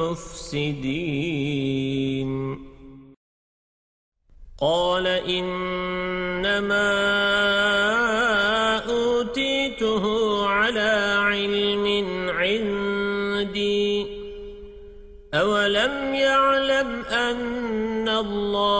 مفسدين. قال إنما أوتيته على علم عندي. أولم يعلم أن الله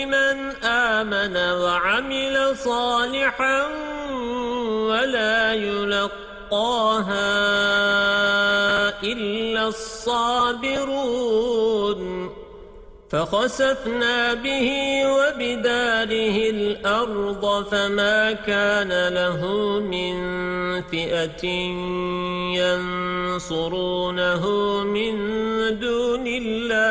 آمن وعمل صالحا ولا يلقاها إلا الصابرون. فخسفنا به وبداره الأرض فما كان له من فئة ينصرونه من دون الله.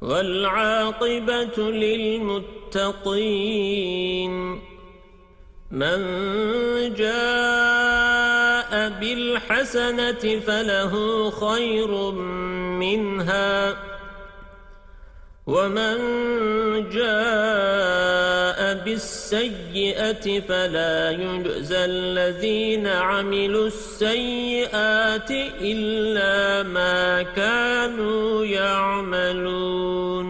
والعاقبة للمتقين من جاء بالحسنة فله خير منها ومن جاء بالسيئة فلا يجزى الذين عملوا السيئات إلا ما كانوا يعملون.